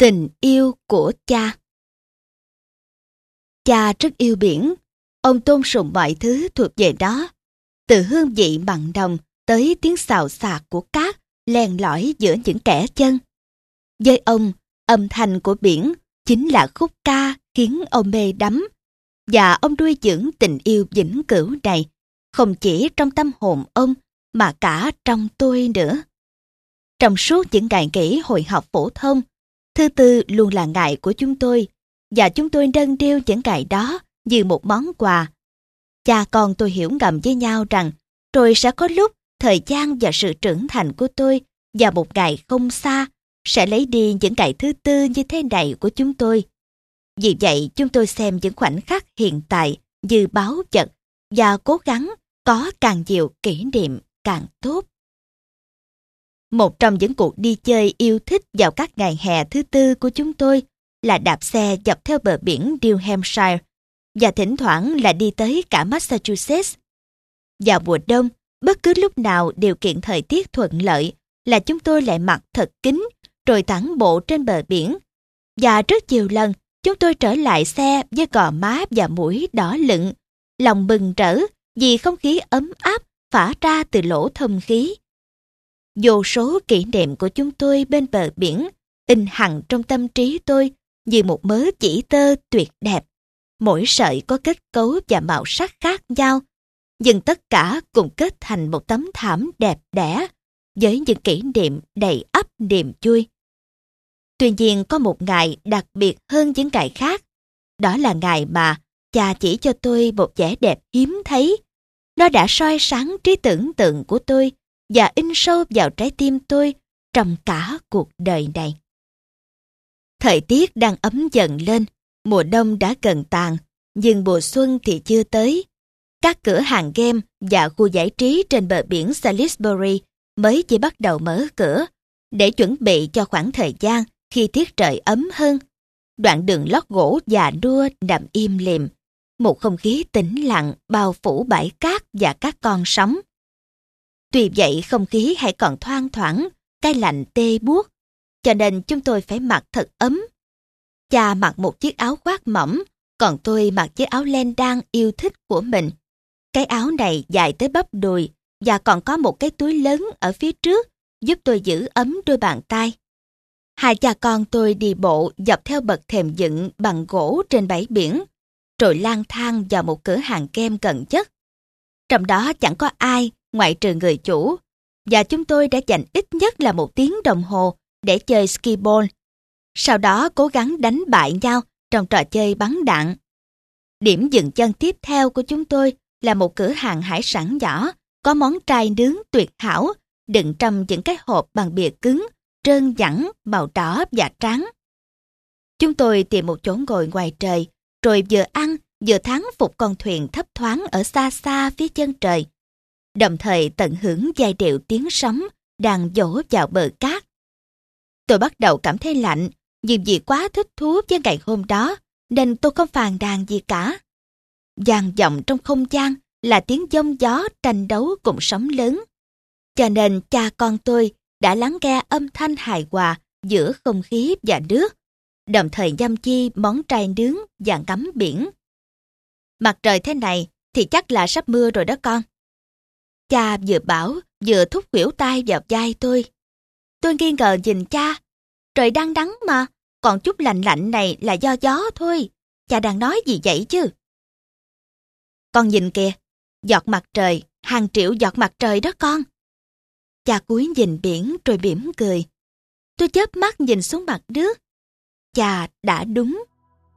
Tình yêu của cha Cha rất yêu biển, ông tôn sùng mọi thứ thuộc về đó. Từ hương vị mặn đồng tới tiếng xào xạc của cát len lỏi giữa những kẻ chân. Với ông, âm thanh của biển chính là khúc ca khiến ông mê đắm. Và ông nuôi dưỡng tình yêu vĩnh cửu này, không chỉ trong tâm hồn ông mà cả trong tôi nữa. Trong suốt những ngày nghỉ hồi học phổ thông, Thứ tư luôn là ngày của chúng tôi, và chúng tôi nâng điêu những ngày đó như một món quà. Cha con tôi hiểu ngầm với nhau rằng rồi sẽ có lúc thời gian và sự trưởng thành của tôi và một ngày không xa sẽ lấy đi những ngày thứ tư như thế này của chúng tôi. Vì vậy chúng tôi xem những khoảnh khắc hiện tại như báo vật và cố gắng có càng nhiều kỷ niệm càng tốt. Một trong những cuộc đi chơi yêu thích vào các ngày hè thứ tư của chúng tôi là đạp xe dọc theo bờ biển New Hampshire và thỉnh thoảng là đi tới cả Massachusetts. Vào mùa đông, bất cứ lúc nào điều kiện thời tiết thuận lợi là chúng tôi lại mặc thật kín rồi tản bộ trên bờ biển. Và rất nhiều lần, chúng tôi trở lại xe với gò má và mũi đỏ lựng, lòng bừng rỡ vì không khí ấm áp phả ra từ lỗ thông khí. Vô số kỷ niệm của chúng tôi bên bờ biển in hẳn trong tâm trí tôi như một mớ chỉ tơ tuyệt đẹp. Mỗi sợi có kết cấu và màu sắc khác nhau, nhưng tất cả cùng kết thành một tấm thảm đẹp đẽ với những kỷ niệm đầy ắp niềm vui. Tuy nhiên có một ngày đặc biệt hơn những ngày khác. Đó là ngày mà cha chỉ cho tôi một vẻ đẹp hiếm thấy. Nó đã soi sáng trí tưởng tượng của tôi và in sâu vào trái tim tôi trong cả cuộc đời này. Thời tiết đang ấm dần lên, mùa đông đã gần tàn, nhưng mùa xuân thì chưa tới. Các cửa hàng game và khu giải trí trên bờ biển Salisbury mới chỉ bắt đầu mở cửa để chuẩn bị cho khoảng thời gian khi tiết trời ấm hơn. Đoạn đường lót gỗ già đua nằm im lìm, một không khí tĩnh lặng bao phủ bãi cát và các con sóng. Tuy vậy không khí hãy còn thoang thoảng, cái lạnh tê buốt, cho nên chúng tôi phải mặc thật ấm. Cha mặc một chiếc áo khoác mỏng, còn tôi mặc chiếc áo len đan yêu thích của mình. Cái áo này dài tới bắp đùi và còn có một cái túi lớn ở phía trước giúp tôi giữ ấm đôi bàn tay. Hai cha con tôi đi bộ dọc theo bậc thềm dựng bằng gỗ trên bãi biển, rồi lang thang vào một cửa hàng kem gần nhất. Trong đó chẳng có ai ngoại trừ người chủ, và chúng tôi đã dành ít nhất là một tiếng đồng hồ để chơi skiball. Sau đó cố gắng đánh bại nhau trong trò chơi bắn đạn. Điểm dừng chân tiếp theo của chúng tôi là một cửa hàng hải sản nhỏ, có món trai nướng tuyệt hảo, đựng trong những cái hộp bằng bìa cứng, trơn nhẵn, màu đỏ và trắng. Chúng tôi tìm một chỗ ngồi ngoài trời, rồi vừa ăn vừa thắng phục con thuyền thấp thoáng ở xa xa phía chân trời đồng thời tận hưởng giai điệu tiếng sóng đang dỗ vào bờ cát. Tôi bắt đầu cảm thấy lạnh, nhưng vì quá thích thú với ngày hôm đó, nên tôi không phàn đàn gì cả. Giàn vọng trong không gian là tiếng giông gió tranh đấu cùng sóng lớn. Cho nên cha con tôi đã lắng nghe âm thanh hài hòa giữa không khí và nước, đồng thời nhâm chi món trai nướng và ngắm biển. Mặt trời thế này thì chắc là sắp mưa rồi đó con. Cha vừa bảo, vừa thúc quỷu tay vào vai tôi. Tôi nghi ngờ nhìn cha. Trời đang nắng mà, còn chút lạnh lạnh này là do gió thôi. Cha đang nói gì vậy chứ? Con nhìn kìa, giọt mặt trời, hàng triệu giọt mặt trời đó con. Cha cúi nhìn biển rồi mỉm cười. Tôi chớp mắt nhìn xuống mặt nước. Cha đã đúng,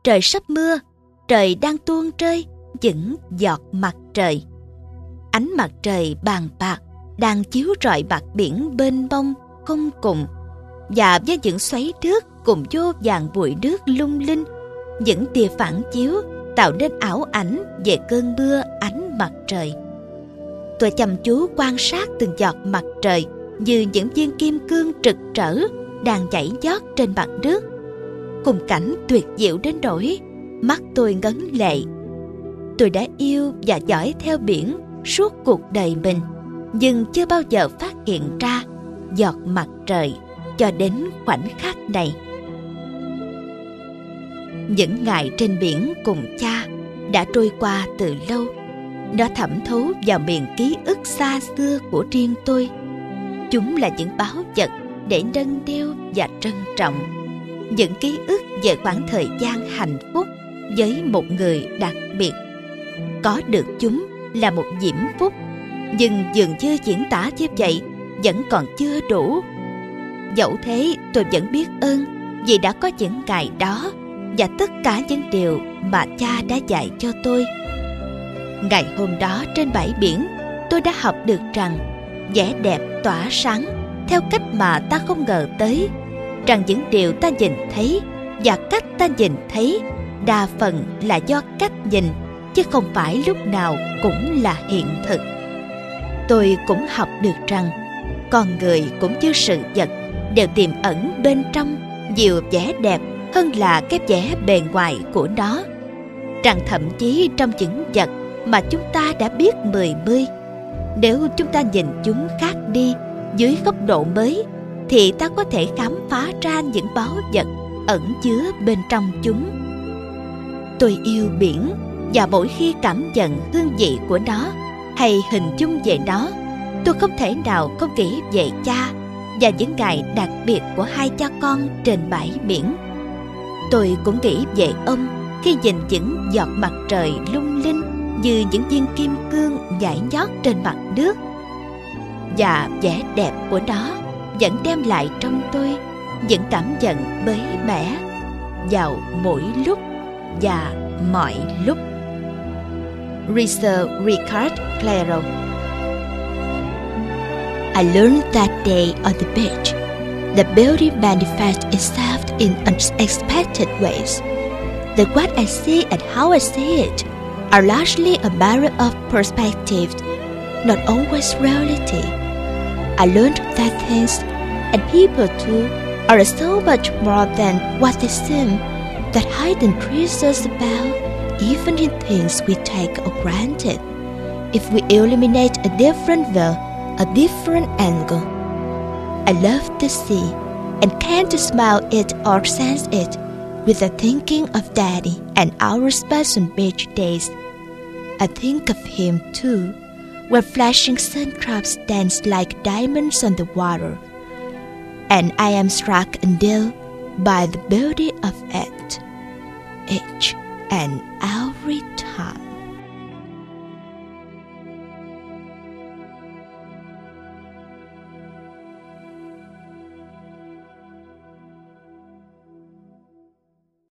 trời sắp mưa, trời đang tuôn rơi những giọt mặt trời ánh mặt trời bàn bạc đang chiếu rọi bạc biển bên bông không cùng. Và với những xoáy nước cùng vô vàng bụi nước lung linh, những tia phản chiếu tạo nên ảo ảnh về cơn mưa ánh mặt trời. Tôi chăm chú quan sát từng giọt mặt trời như những viên kim cương trực trở đang chảy giót trên mặt nước. Cùng cảnh tuyệt diệu đến nỗi mắt tôi ngấn lệ. Tôi đã yêu và dõi theo biển suốt cuộc đời mình, nhưng chưa bao giờ phát hiện ra giọt mặt trời cho đến khoảnh khắc này Những ngày trên biển cùng cha đã trôi qua từ lâu. Nó thẩm thấu vào miền ký ức xa xưa của riêng tôi. Chúng là những báo vật để nâng đeo và trân trọng. Những ký ức về khoảng thời gian hạnh phúc với một người đặc biệt. Có được chúng là một diễm phúc, nhưng dường như diễn tả như vậy vẫn còn chưa đủ. Dẫu thế tôi vẫn biết ơn vì đã có những ngày đó và tất cả những điều mà cha đã dạy cho tôi. Ngày hôm đó trên bãi biển, tôi đã học được rằng vẻ đẹp tỏa sáng theo cách mà ta không ngờ tới, rằng những điều ta nhìn thấy và cách ta nhìn thấy đa phần là do cách nhìn chứ không phải lúc nào cũng là hiện thực. Tôi cũng học được rằng con người cũng như sự vật đều tiềm ẩn bên trong nhiều vẻ đẹp hơn là cái vẻ bề ngoài của nó. Rằng thậm chí trong những vật mà chúng ta đã biết mười mươi, nếu chúng ta nhìn chúng khác đi dưới góc độ mới, thì ta có thể khám phá ra những báu vật ẩn chứa bên trong chúng. Tôi yêu biển và mỗi khi cảm nhận hương vị của nó hay hình dung về nó, tôi không thể nào không nghĩ về cha và những ngày đặc biệt của hai cha con trên bãi biển. Tôi cũng nghĩ về ông khi nhìn những giọt mặt trời lung linh như những viên kim cương nhảy nhót trên mặt nước. Và vẻ đẹp của nó vẫn đem lại trong tôi những cảm nhận bế mẻ vào mỗi lúc và mọi lúc. Reader Ricard Claro I learned that day on the beach that beauty manifests itself in unexpected ways. That what I see and how I see it are largely a matter of perspective, not always reality. I learned that things and people too are so much more than what they seem that hidden treasures about even in things we take for granted. If we illuminate a different view, a different angle. I love the sea and can't smell it or sense it with without thinking of Daddy and our special beach days. I think of him too, where flashing sandtraps dance like diamonds on the water, and I am struck anew by the beauty of it, each and every time.